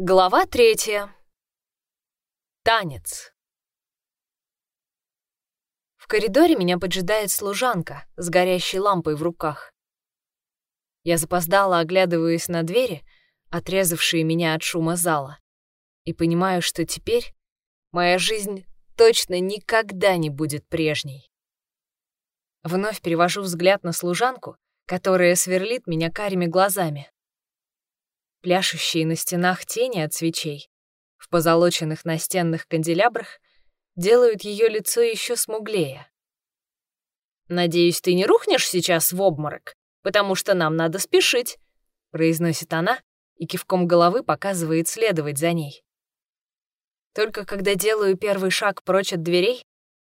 Глава третья. Танец. В коридоре меня поджидает служанка с горящей лампой в руках. Я запоздала, оглядываясь на двери, отрезавшие меня от шума зала, и понимаю, что теперь моя жизнь точно никогда не будет прежней. Вновь перевожу взгляд на служанку, которая сверлит меня карими глазами пляшущие на стенах тени от свечей, в позолоченных настенных канделябрах, делают ее лицо еще смуглее. «Надеюсь, ты не рухнешь сейчас в обморок, потому что нам надо спешить», — произносит она и кивком головы показывает следовать за ней. Только когда делаю первый шаг прочь от дверей,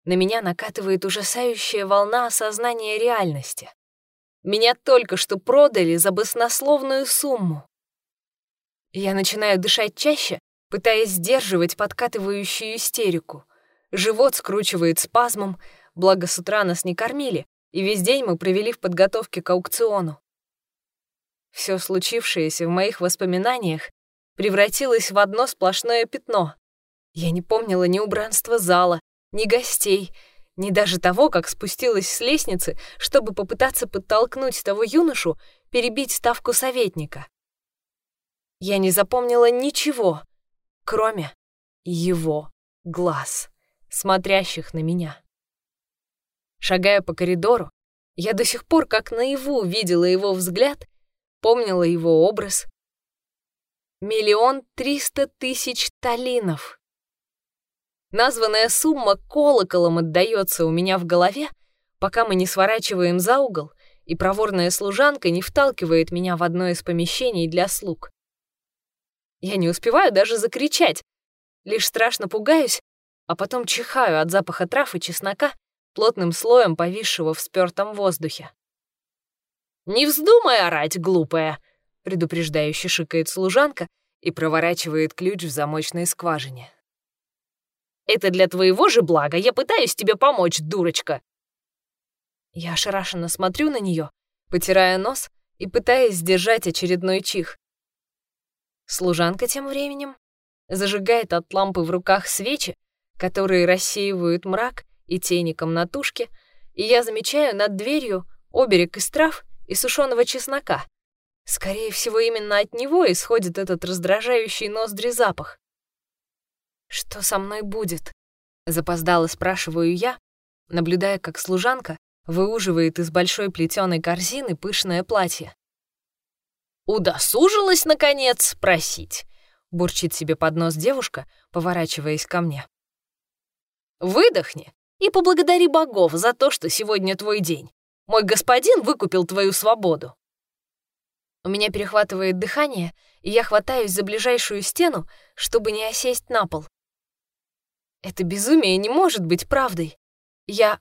на меня накатывает ужасающая волна осознания реальности. Меня только что продали за баснословную сумму. Я начинаю дышать чаще, пытаясь сдерживать подкатывающую истерику. Живот скручивает спазмом, благо с утра нас не кормили, и весь день мы провели в подготовке к аукциону. Все случившееся в моих воспоминаниях превратилось в одно сплошное пятно. Я не помнила ни убранства зала, ни гостей, ни даже того, как спустилась с лестницы, чтобы попытаться подтолкнуть того юношу перебить ставку советника. Я не запомнила ничего, кроме его глаз, смотрящих на меня. Шагая по коридору, я до сих пор как наяву видела его взгляд, помнила его образ. Миллион триста тысяч талинов. Названная сумма колоколом отдается у меня в голове, пока мы не сворачиваем за угол, и проворная служанка не вталкивает меня в одно из помещений для слуг. Я не успеваю даже закричать, лишь страшно пугаюсь, а потом чихаю от запаха трав и чеснока, плотным слоем повисшего в спёртом воздухе. «Не вздумай орать, глупая!» — предупреждающе шикает служанка и проворачивает ключ в замочной скважине. «Это для твоего же блага, я пытаюсь тебе помочь, дурочка!» Я ошарашенно смотрю на нее, потирая нос и пытаясь сдержать очередной чих. Служанка тем временем зажигает от лампы в руках свечи, которые рассеивают мрак и тени комнатушки, и я замечаю над дверью оберег из трав и сушеного чеснока. Скорее всего, именно от него исходит этот раздражающий ноздри запах. «Что со мной будет?» — запоздало спрашиваю я, наблюдая, как служанка выуживает из большой плетеной корзины пышное платье. «Удосужилась, наконец, спросить», — бурчит себе под нос девушка, поворачиваясь ко мне. «Выдохни и поблагодари богов за то, что сегодня твой день. Мой господин выкупил твою свободу». У меня перехватывает дыхание, и я хватаюсь за ближайшую стену, чтобы не осесть на пол. Это безумие не может быть правдой. Я...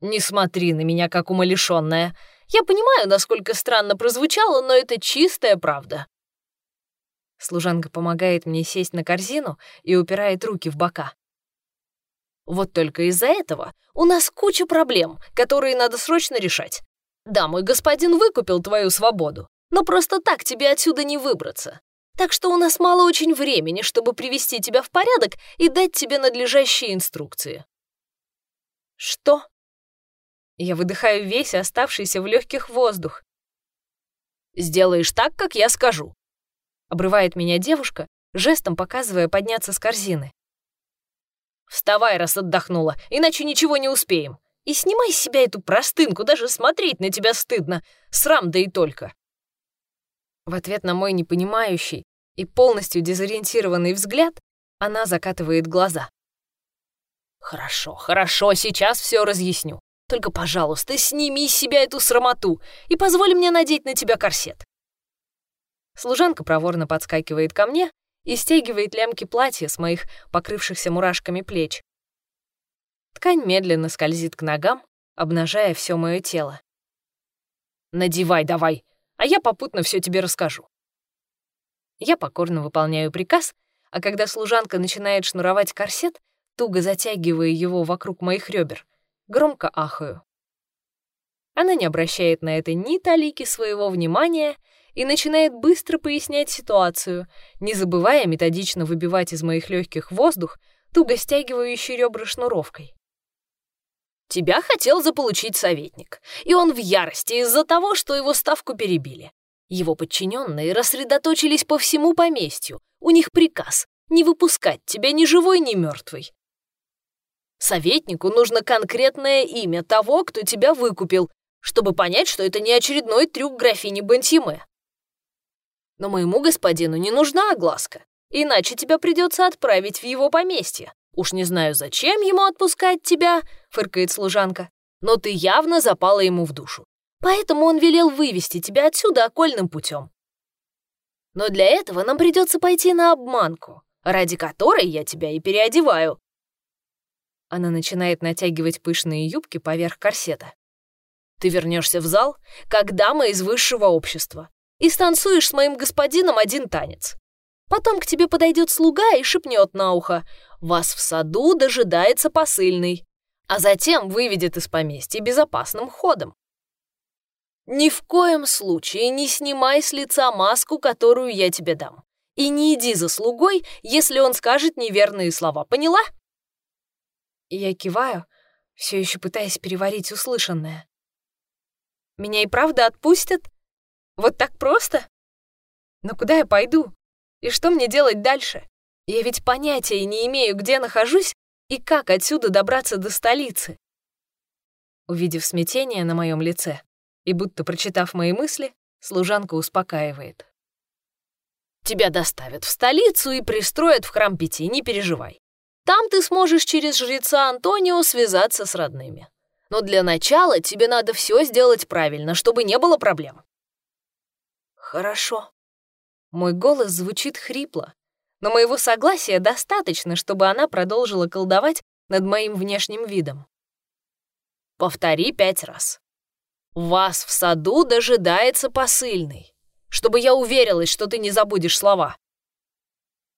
«Не смотри на меня, как умалишённая», я понимаю, насколько странно прозвучало, но это чистая правда. Служанка помогает мне сесть на корзину и упирает руки в бока. Вот только из-за этого у нас куча проблем, которые надо срочно решать. Да, мой господин выкупил твою свободу, но просто так тебе отсюда не выбраться. Так что у нас мало очень времени, чтобы привести тебя в порядок и дать тебе надлежащие инструкции. Что? Я выдыхаю весь оставшийся в легких воздух. «Сделаешь так, как я скажу», — обрывает меня девушка, жестом показывая подняться с корзины. «Вставай, раз отдохнула, иначе ничего не успеем. И снимай с себя эту простынку, даже смотреть на тебя стыдно. Срам да и только». В ответ на мой непонимающий и полностью дезориентированный взгляд она закатывает глаза. «Хорошо, хорошо, сейчас все разъясню. Только, пожалуйста, сними с себя эту срамоту и позволь мне надеть на тебя корсет». Служанка проворно подскакивает ко мне и стягивает лямки платья с моих покрывшихся мурашками плеч. Ткань медленно скользит к ногам, обнажая все мое тело. «Надевай давай, а я попутно все тебе расскажу». Я покорно выполняю приказ, а когда служанка начинает шнуровать корсет, туго затягивая его вокруг моих ребер, громко ахаю. Она не обращает на это ни талики своего внимания и начинает быстро пояснять ситуацию, не забывая методично выбивать из моих легких воздух, туго стягивающий ребра шнуровкой. Тебя хотел заполучить советник, и он в ярости из-за того, что его ставку перебили. Его подчиненные рассредоточились по всему поместью. У них приказ не выпускать тебя ни живой, ни мертвый. Советнику нужно конкретное имя того, кто тебя выкупил, чтобы понять, что это не очередной трюк графини Бантиме. Но моему господину не нужна огласка, иначе тебя придется отправить в его поместье. Уж не знаю, зачем ему отпускать тебя, фыркает служанка, но ты явно запала ему в душу. Поэтому он велел вывести тебя отсюда окольным путем. Но для этого нам придется пойти на обманку, ради которой я тебя и переодеваю. Она начинает натягивать пышные юбки поверх корсета. Ты вернешься в зал, как дама из высшего общества, и станцуешь с моим господином один танец. Потом к тебе подойдет слуга и шепнет на ухо «Вас в саду дожидается посыльный», а затем выведет из поместья безопасным ходом. Ни в коем случае не снимай с лица маску, которую я тебе дам. И не иди за слугой, если он скажет неверные слова, поняла? Я киваю, все еще пытаясь переварить услышанное. Меня и правда отпустят? Вот так просто? Но куда я пойду? И что мне делать дальше? Я ведь понятия не имею, где нахожусь и как отсюда добраться до столицы. Увидев смятение на моем лице и будто прочитав мои мысли, служанка успокаивает. «Тебя доставят в столицу и пристроят в храм пяти, не переживай. Там ты сможешь через жреца Антонио связаться с родными. Но для начала тебе надо все сделать правильно, чтобы не было проблем». «Хорошо». Мой голос звучит хрипло, но моего согласия достаточно, чтобы она продолжила колдовать над моим внешним видом. «Повтори пять раз. Вас в саду дожидается посыльный, чтобы я уверилась, что ты не забудешь слова».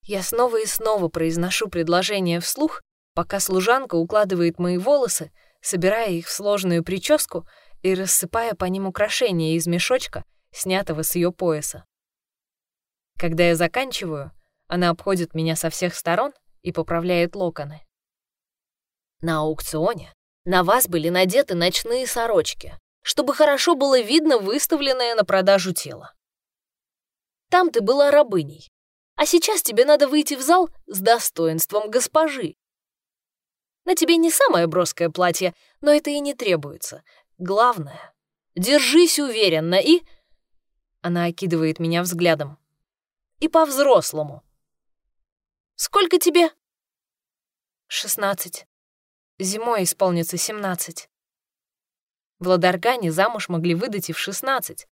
Я снова и снова произношу предложение вслух, пока служанка укладывает мои волосы собирая их в сложную прическу и рассыпая по ним украшения из мешочка, снятого с ее пояса. Когда я заканчиваю, она обходит меня со всех сторон и поправляет локоны. На аукционе на вас были надеты ночные сорочки, чтобы хорошо было видно выставленное на продажу тело. Там ты была рабыней, а сейчас тебе надо выйти в зал с достоинством госпожи, на тебе не самое броское платье, но это и не требуется. Главное, держись уверенно и...» Она окидывает меня взглядом. «И по-взрослому. Сколько тебе?» «Шестнадцать. Зимой исполнится семнадцать. В Ладаргане замуж могли выдать и в шестнадцать,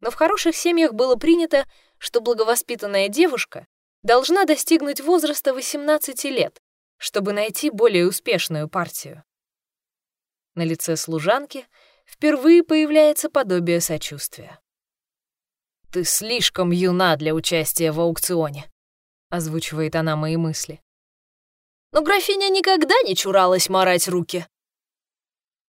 но в хороших семьях было принято, что благовоспитанная девушка должна достигнуть возраста 18 лет, чтобы найти более успешную партию. На лице служанки впервые появляется подобие сочувствия. «Ты слишком юна для участия в аукционе», — озвучивает она мои мысли. «Но графиня никогда не чуралась марать руки».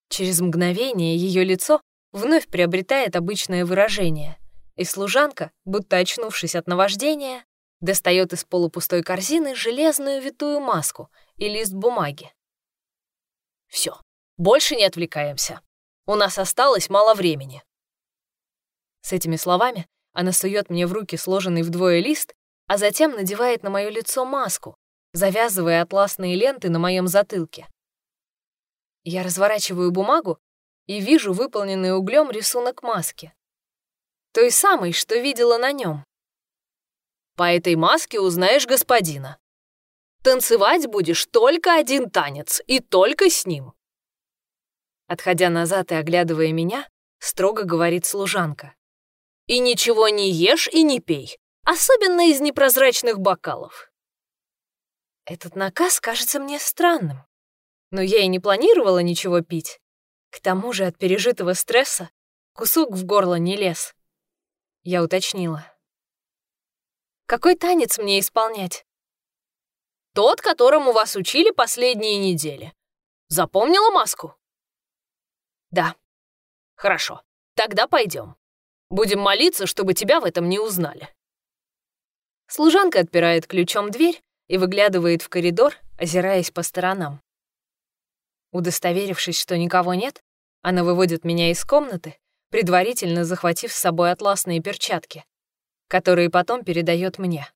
Через мгновение ее лицо вновь приобретает обычное выражение, и служанка, будто очнувшись от наваждения, достает из полупустой корзины железную витую маску и лист бумаги. Все, больше не отвлекаемся. У нас осталось мало времени. С этими словами она сует мне в руки сложенный вдвое лист, а затем надевает на мое лицо маску, завязывая атласные ленты на моем затылке. Я разворачиваю бумагу и вижу выполненный углем рисунок маски. Той самой, что видела на нем. По этой маске узнаешь господина. Танцевать будешь только один танец, и только с ним. Отходя назад и оглядывая меня, строго говорит служанка. И ничего не ешь и не пей, особенно из непрозрачных бокалов. Этот наказ кажется мне странным, но я и не планировала ничего пить. К тому же от пережитого стресса кусок в горло не лез. Я уточнила. Какой танец мне исполнять? Тот, которому вас учили последние недели. Запомнила маску? Да. Хорошо, тогда пойдем. Будем молиться, чтобы тебя в этом не узнали». Служанка отпирает ключом дверь и выглядывает в коридор, озираясь по сторонам. Удостоверившись, что никого нет, она выводит меня из комнаты, предварительно захватив с собой атласные перчатки, которые потом передает мне.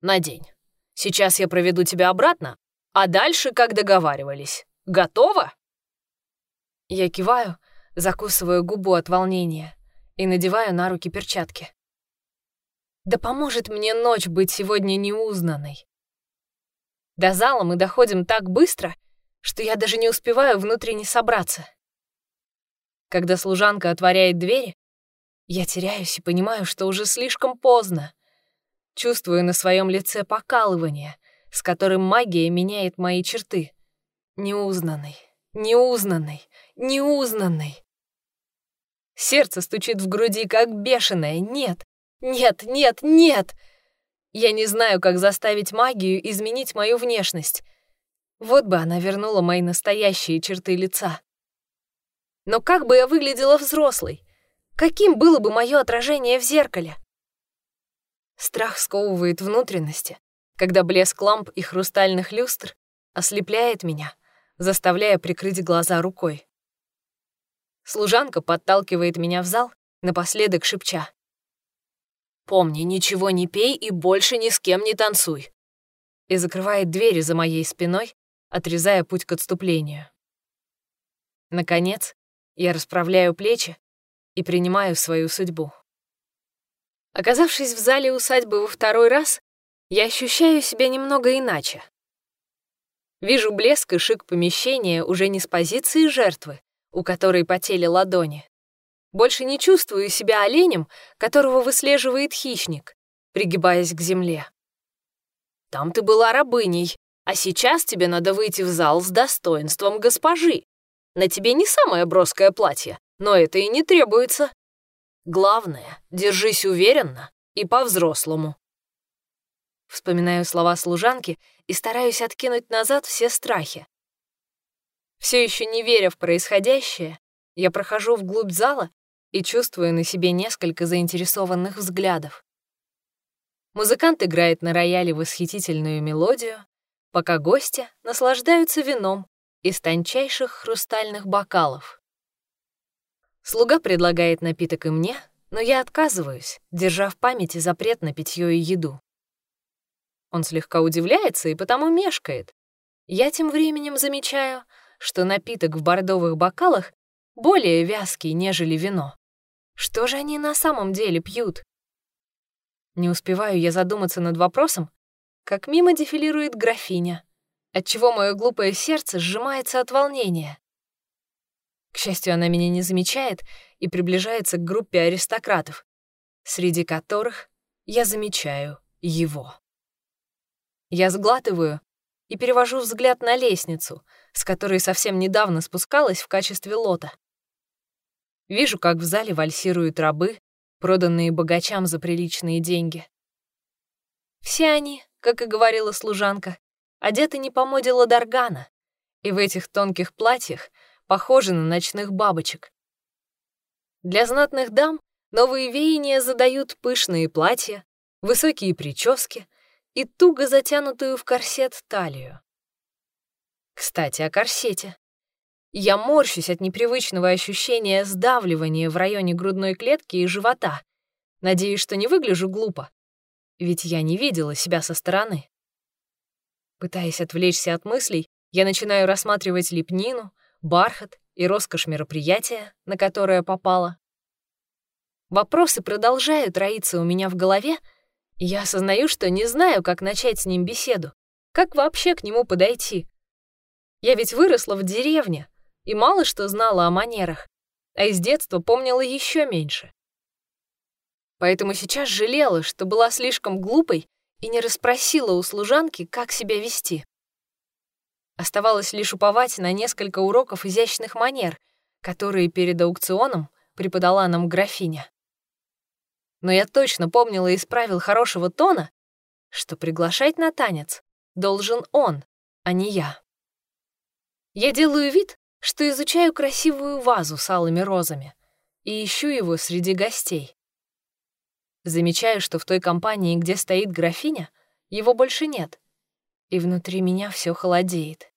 «Надень. Сейчас я проведу тебя обратно, а дальше, как договаривались. Готова?» Я киваю, закусываю губу от волнения и надеваю на руки перчатки. Да поможет мне ночь быть сегодня неузнанной. До зала мы доходим так быстро, что я даже не успеваю внутренне собраться. Когда служанка отворяет двери, я теряюсь и понимаю, что уже слишком поздно. Чувствую на своем лице покалывание, с которым магия меняет мои черты. Неузнанный, неузнанный, неузнанный. Сердце стучит в груди, как бешеное. Нет, нет, нет, нет! Я не знаю, как заставить магию изменить мою внешность. Вот бы она вернула мои настоящие черты лица. Но как бы я выглядела взрослой? Каким было бы мое отражение в зеркале? Страх сковывает внутренности, когда блеск ламп и хрустальных люстр ослепляет меня, заставляя прикрыть глаза рукой. Служанка подталкивает меня в зал, напоследок шепча. Помни, ничего не пей и больше ни с кем не танцуй. И закрывает двери за моей спиной, отрезая путь к отступлению. Наконец, я расправляю плечи и принимаю свою судьбу. Оказавшись в зале усадьбы во второй раз, я ощущаю себя немного иначе. Вижу блеск и шик помещения уже не с позиции жертвы, у которой потели ладони, больше не чувствую себя оленем, которого выслеживает хищник, пригибаясь к земле. Там ты была рабыней, а сейчас тебе надо выйти в зал с достоинством госпожи. На тебе не самое броское платье, но это и не требуется. Главное, держись уверенно и по-взрослому. Вспоминаю слова служанки и стараюсь откинуть назад все страхи. Все еще не веря в происходящее, я прохожу вглубь зала и чувствую на себе несколько заинтересованных взглядов. Музыкант играет на рояле восхитительную мелодию, пока гости наслаждаются вином из тончайших хрустальных бокалов. Слуга предлагает напиток и мне, но я отказываюсь, держа в памяти запрет на питье и еду. Он слегка удивляется и потому мешкает. Я тем временем замечаю, что напиток в бордовых бокалах более вязкий, нежели вино. Что же они на самом деле пьют? Не успеваю я задуматься над вопросом, как мимо дефилирует графиня, отчего мое глупое сердце сжимается от волнения. К счастью, она меня не замечает и приближается к группе аристократов, среди которых я замечаю его. Я сглатываю и перевожу взгляд на лестницу, с которой совсем недавно спускалась в качестве лота. Вижу, как в зале вальсируют рабы, проданные богачам за приличные деньги. Все они, как и говорила служанка, одеты не по моде Ладаргана, и в этих тонких платьях похожи на ночных бабочек. Для знатных дам новые веяния задают пышные платья, высокие прически и туго затянутую в корсет талию. Кстати, о корсете. Я морщусь от непривычного ощущения сдавливания в районе грудной клетки и живота. Надеюсь, что не выгляжу глупо. Ведь я не видела себя со стороны. Пытаясь отвлечься от мыслей, я начинаю рассматривать лепнину, бархат и роскошь мероприятия, на которое попала. Вопросы продолжают роиться у меня в голове, и я осознаю, что не знаю, как начать с ним беседу, как вообще к нему подойти. Я ведь выросла в деревне, и мало что знала о манерах, а из детства помнила еще меньше. Поэтому сейчас жалела, что была слишком глупой и не расспросила у служанки, как себя вести. Оставалось лишь уповать на несколько уроков изящных манер, которые перед аукционом преподала нам графиня. Но я точно помнила из правил хорошего тона, что приглашать на танец должен он, а не я. Я делаю вид, что изучаю красивую вазу с алыми розами и ищу его среди гостей. Замечаю, что в той компании, где стоит графиня, его больше нет, и внутри меня все холодеет.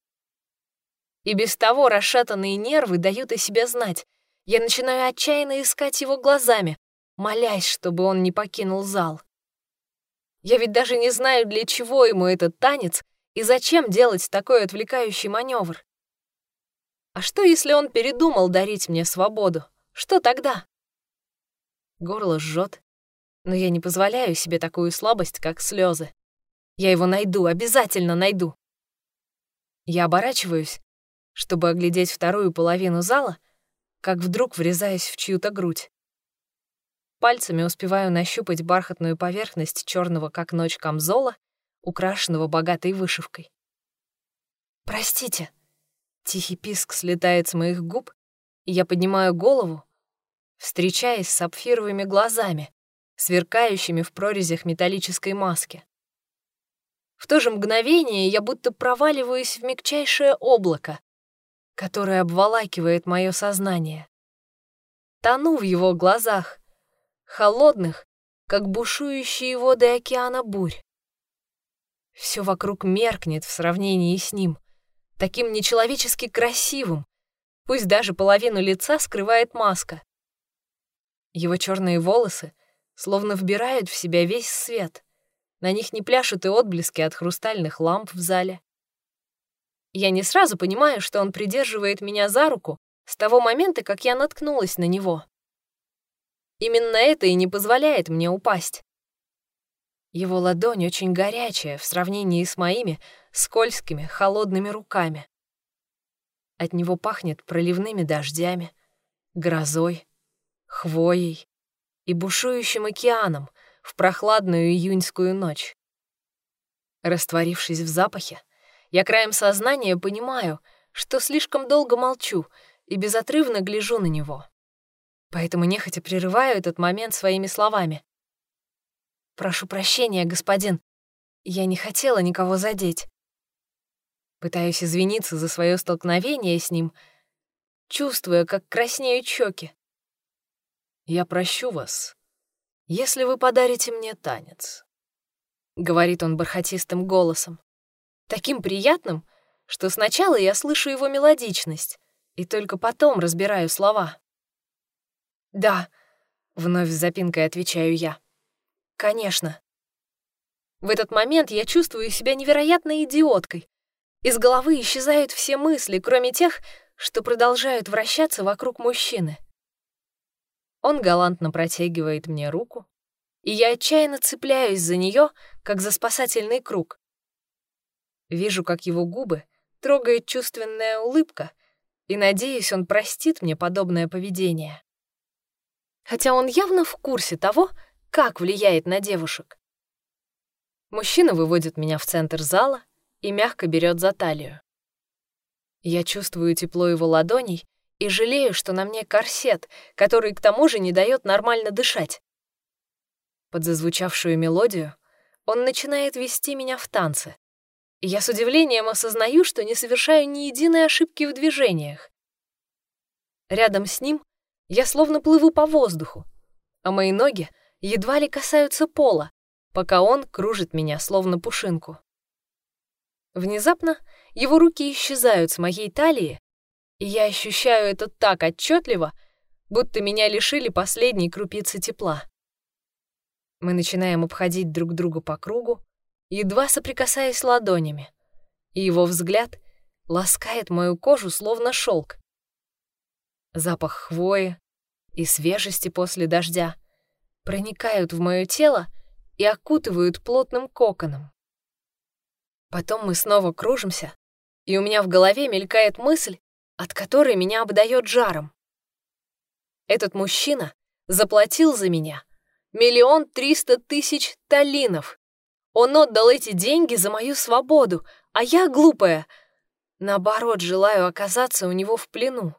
И без того расшатанные нервы дают о себе знать. Я начинаю отчаянно искать его глазами, молясь, чтобы он не покинул зал. Я ведь даже не знаю, для чего ему этот танец и зачем делать такой отвлекающий маневр. А что, если он передумал дарить мне свободу? Что тогда? Горло жжет, но я не позволяю себе такую слабость, как слезы. Я его найду, обязательно найду. Я оборачиваюсь, чтобы оглядеть вторую половину зала, как вдруг врезаюсь в чью-то грудь. Пальцами успеваю нащупать бархатную поверхность черного как ночь камзола, украшенного богатой вышивкой. «Простите», — тихий писк слетает с моих губ, и я поднимаю голову, встречаясь с сапфировыми глазами, сверкающими в прорезях металлической маски. В то же мгновение я будто проваливаюсь в мягчайшее облако, которое обволакивает мое сознание. Тону в его глазах, холодных, как бушующие воды океана бурь. Все вокруг меркнет в сравнении с ним, таким нечеловечески красивым, пусть даже половину лица скрывает маска. Его черные волосы словно вбирают в себя весь свет. На них не пляшут и отблески от хрустальных ламп в зале. Я не сразу понимаю, что он придерживает меня за руку с того момента, как я наткнулась на него. Именно это и не позволяет мне упасть. Его ладонь очень горячая в сравнении с моими скользкими, холодными руками. От него пахнет проливными дождями, грозой, хвоей и бушующим океаном в прохладную июньскую ночь. Растворившись в запахе, я краем сознания понимаю, что слишком долго молчу и безотрывно гляжу на него. Поэтому нехотя прерываю этот момент своими словами. «Прошу прощения, господин. Я не хотела никого задеть». Пытаюсь извиниться за свое столкновение с ним, чувствуя, как краснеют щеки. «Я прощу вас, если вы подарите мне танец», — говорит он бархатистым голосом таким приятным, что сначала я слышу его мелодичность и только потом разбираю слова. «Да», — вновь с запинкой отвечаю я. «Конечно». В этот момент я чувствую себя невероятной идиоткой. Из головы исчезают все мысли, кроме тех, что продолжают вращаться вокруг мужчины. Он галантно протягивает мне руку, и я отчаянно цепляюсь за нее, как за спасательный круг. Вижу, как его губы трогает чувственная улыбка, и надеюсь, он простит мне подобное поведение. Хотя он явно в курсе того, как влияет на девушек. Мужчина выводит меня в центр зала и мягко берет за талию. Я чувствую тепло его ладоней и жалею, что на мне корсет, который к тому же не дает нормально дышать. Под зазвучавшую мелодию он начинает вести меня в танцы я с удивлением осознаю, что не совершаю ни единой ошибки в движениях. Рядом с ним я словно плыву по воздуху, а мои ноги едва ли касаются пола, пока он кружит меня, словно пушинку. Внезапно его руки исчезают с моей талии, я ощущаю это так отчетливо, будто меня лишили последней крупицы тепла. Мы начинаем обходить друг друга по кругу, едва соприкасаясь ладонями, и его взгляд ласкает мою кожу, словно шелк. Запах хвои и свежести после дождя проникают в мое тело и окутывают плотным коконом. Потом мы снова кружимся, и у меня в голове мелькает мысль, от которой меня обдает жаром. Этот мужчина заплатил за меня миллион триста тысяч талинов. Он отдал эти деньги за мою свободу, а я, глупая, наоборот, желаю оказаться у него в плену.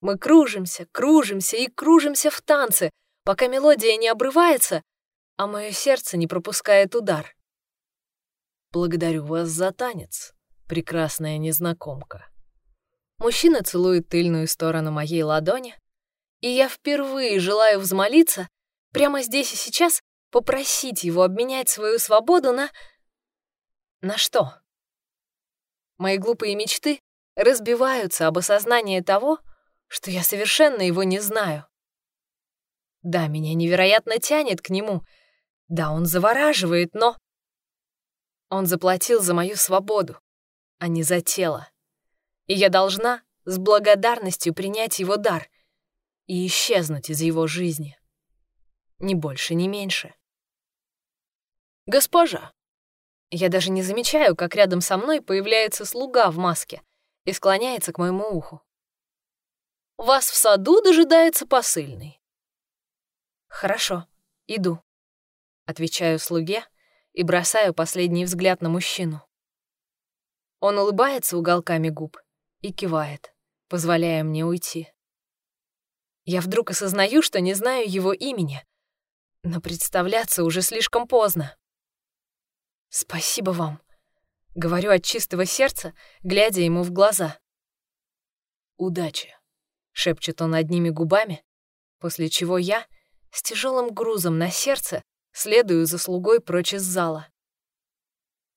Мы кружимся, кружимся и кружимся в танце, пока мелодия не обрывается, а мое сердце не пропускает удар. «Благодарю вас за танец, прекрасная незнакомка». Мужчина целует тыльную сторону моей ладони, И я впервые желаю взмолиться, прямо здесь и сейчас попросить его обменять свою свободу на... На что? Мои глупые мечты разбиваются об осознание того, что я совершенно его не знаю. Да, меня невероятно тянет к нему. Да, он завораживает, но... Он заплатил за мою свободу, а не за тело. И я должна с благодарностью принять его дар и исчезнуть из его жизни. Ни больше, ни меньше. «Госпожа!» Я даже не замечаю, как рядом со мной появляется слуга в маске и склоняется к моему уху. «Вас в саду дожидается посыльный». «Хорошо, иду», — отвечаю слуге и бросаю последний взгляд на мужчину. Он улыбается уголками губ и кивает, позволяя мне уйти. Я вдруг осознаю, что не знаю его имени, но представляться уже слишком поздно. «Спасибо вам», — говорю от чистого сердца, глядя ему в глаза. «Удачи», — шепчет он одними губами, после чего я с тяжелым грузом на сердце следую за слугой прочь из зала.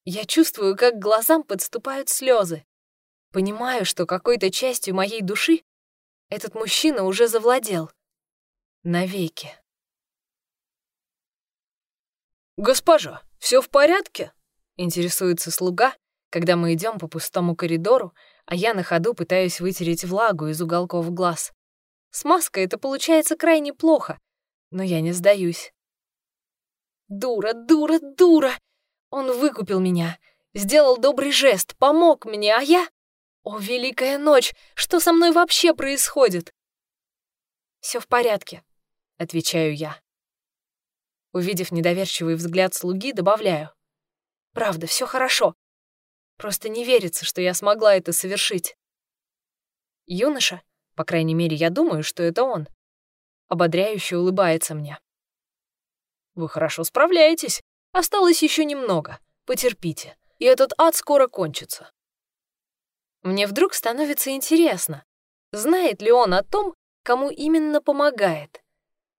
Я чувствую, как глазам подступают слезы. Понимаю, что какой-то частью моей души этот мужчина уже завладел. Навеки. «Госпожа, все в порядке?» — интересуется слуга, когда мы идем по пустому коридору, а я на ходу пытаюсь вытереть влагу из уголков глаз. С маской это получается крайне плохо, но я не сдаюсь. Дура, дура, дура! Он выкупил меня, сделал добрый жест, помог мне, а я... О, великая ночь, что со мной вообще происходит? Все в порядке, отвечаю я. Увидев недоверчивый взгляд слуги, добавляю. «Правда, все хорошо. Просто не верится, что я смогла это совершить». Юноша, по крайней мере, я думаю, что это он, ободряюще улыбается мне. «Вы хорошо справляетесь. Осталось еще немного. Потерпите, и этот ад скоро кончится». Мне вдруг становится интересно, знает ли он о том, кому именно помогает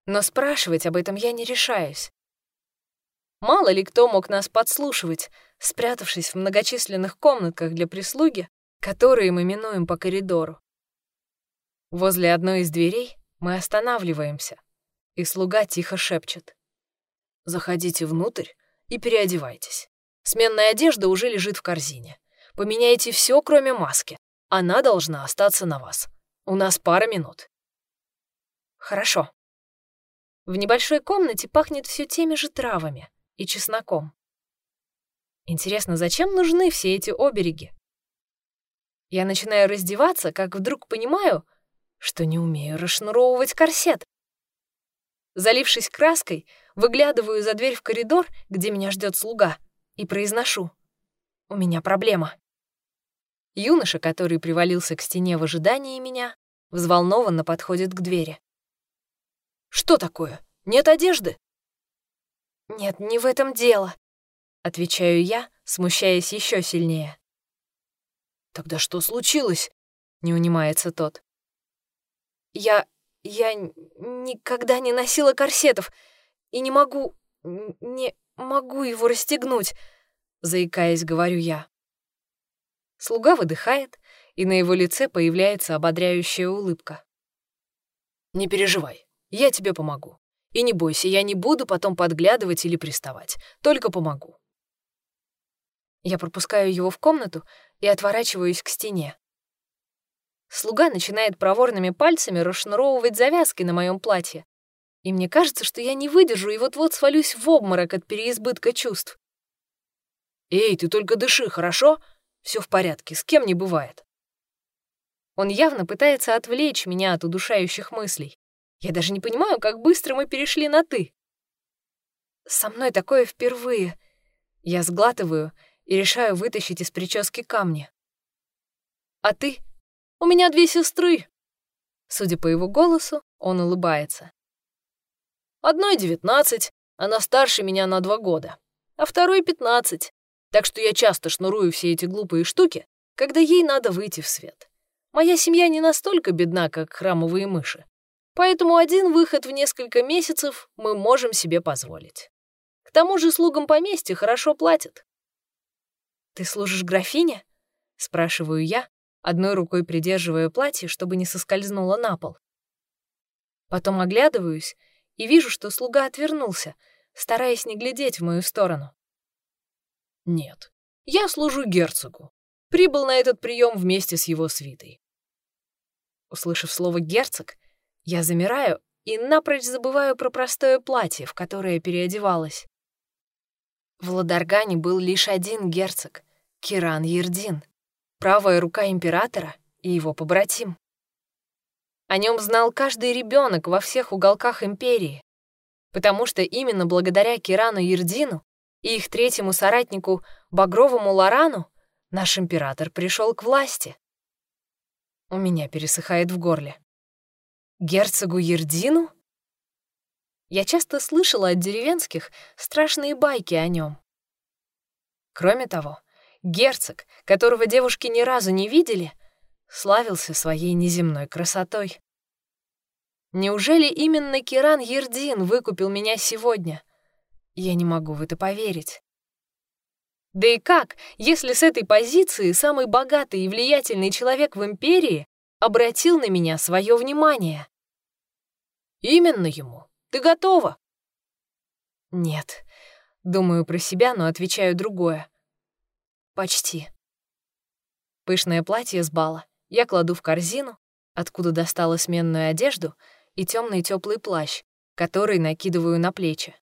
но спрашивать об этом я не решаюсь. Мало ли кто мог нас подслушивать, спрятавшись в многочисленных комнатках для прислуги, которые мы минуем по коридору. Возле одной из дверей мы останавливаемся, и слуга тихо шепчет. «Заходите внутрь и переодевайтесь. Сменная одежда уже лежит в корзине. Поменяйте все, кроме маски. Она должна остаться на вас. У нас пара минут». «Хорошо», в небольшой комнате пахнет все теми же травами и чесноком. Интересно, зачем нужны все эти обереги? Я начинаю раздеваться, как вдруг понимаю, что не умею расшнуровывать корсет. Залившись краской, выглядываю за дверь в коридор, где меня ждет слуга, и произношу. У меня проблема. Юноша, который привалился к стене в ожидании меня, взволнованно подходит к двери. Что такое? Нет одежды?» «Нет, не в этом дело», — отвечаю я, смущаясь еще сильнее. «Тогда что случилось?» — не унимается тот. «Я... я никогда не носила корсетов и не могу... не могу его расстегнуть», — заикаясь, говорю я. Слуга выдыхает, и на его лице появляется ободряющая улыбка. «Не переживай, я тебе помогу. И не бойся, я не буду потом подглядывать или приставать. Только помогу. Я пропускаю его в комнату и отворачиваюсь к стене. Слуга начинает проворными пальцами расшнуровывать завязки на моем платье. И мне кажется, что я не выдержу и вот-вот свалюсь в обморок от переизбытка чувств. «Эй, ты только дыши, хорошо? Все в порядке, с кем не бывает». Он явно пытается отвлечь меня от удушающих мыслей. Я даже не понимаю, как быстро мы перешли на «ты». Со мной такое впервые. Я сглатываю и решаю вытащить из прически камни. А ты? У меня две сестры. Судя по его голосу, он улыбается. Одной девятнадцать, она старше меня на два года, а второй пятнадцать. Так что я часто шнурую все эти глупые штуки, когда ей надо выйти в свет. Моя семья не настолько бедна, как храмовые мыши. Поэтому один выход в несколько месяцев мы можем себе позволить. К тому же слугам поместья хорошо платят. «Ты служишь графине?» — спрашиваю я, одной рукой придерживая платье, чтобы не соскользнуло на пол. Потом оглядываюсь и вижу, что слуга отвернулся, стараясь не глядеть в мою сторону. «Нет, я служу герцогу. Прибыл на этот прием вместе с его свитой». Услышав слово «герцог», я замираю и напрочь забываю про простое платье, в которое переодевалась. В Ладаргане был лишь один герцог — Киран Ердин, правая рука императора и его побратим. О нем знал каждый ребенок во всех уголках империи, потому что именно благодаря Кирану Ердину и их третьему соратнику Багровому Лорану наш император пришел к власти. У меня пересыхает в горле. Герцогу Ердину? Я часто слышала от деревенских страшные байки о нем. Кроме того, герцог, которого девушки ни разу не видели, славился своей неземной красотой. Неужели именно Киран Ердин выкупил меня сегодня? Я не могу в это поверить. Да и как, если с этой позиции самый богатый и влиятельный человек в империи обратил на меня свое внимание? Именно ему. Ты готова? Нет. Думаю про себя, но отвечаю другое. Почти. Пышное платье с бала я кладу в корзину, откуда достала сменную одежду — и темный теплый плащ, который накидываю на плечи.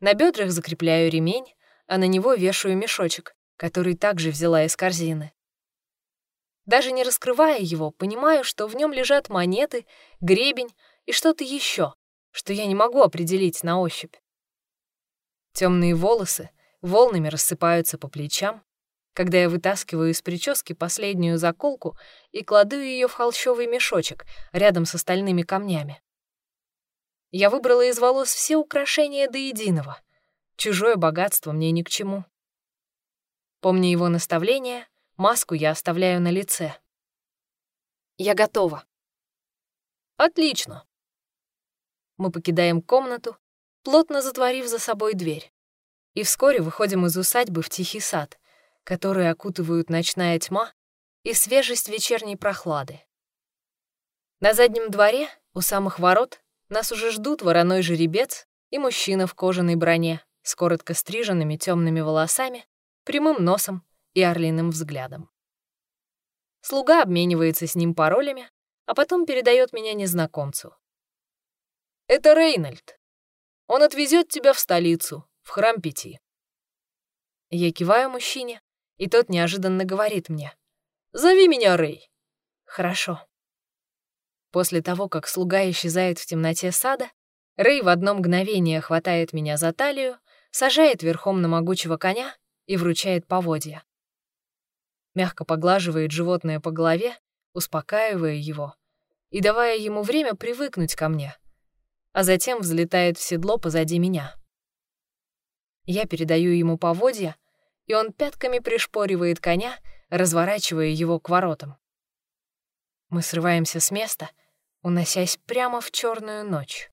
На бедрах закрепляю ремень, а на него вешаю мешочек, который также взяла из корзины. Даже не раскрывая его, понимаю, что в нем лежат монеты, гребень и что-то еще, что я не могу определить на ощупь. Темные волосы волнами рассыпаются по плечам, когда я вытаскиваю из прически последнюю заколку и кладу ее в холщовый мешочек рядом с остальными камнями. Я выбрала из волос все украшения до единого. Чужое богатство мне ни к чему. Помня его наставление, маску я оставляю на лице. Я готова. Отлично. Мы покидаем комнату, плотно затворив за собой дверь. И вскоре выходим из усадьбы в тихий сад, которые окутывают ночная тьма и свежесть вечерней прохлады. На заднем дворе, у самых ворот, нас уже ждут вороной жеребец и мужчина в кожаной броне с коротко стриженными темными волосами, прямым носом и орлиным взглядом. Слуга обменивается с ним паролями, а потом передает меня незнакомцу. «Это Рейнольд. Он отвезет тебя в столицу, в храм Пяти». Я киваю мужчине, и тот неожиданно говорит мне. «Зови меня Рэй». «Хорошо». После того, как слуга исчезает в темноте сада, Рэй в одно мгновение хватает меня за талию, сажает верхом на могучего коня и вручает поводья. Мягко поглаживает животное по голове, успокаивая его и давая ему время привыкнуть ко мне, а затем взлетает в седло позади меня. Я передаю ему поводья, и он пятками пришпоривает коня, разворачивая его к воротам. Мы срываемся с места, уносясь прямо в черную ночь.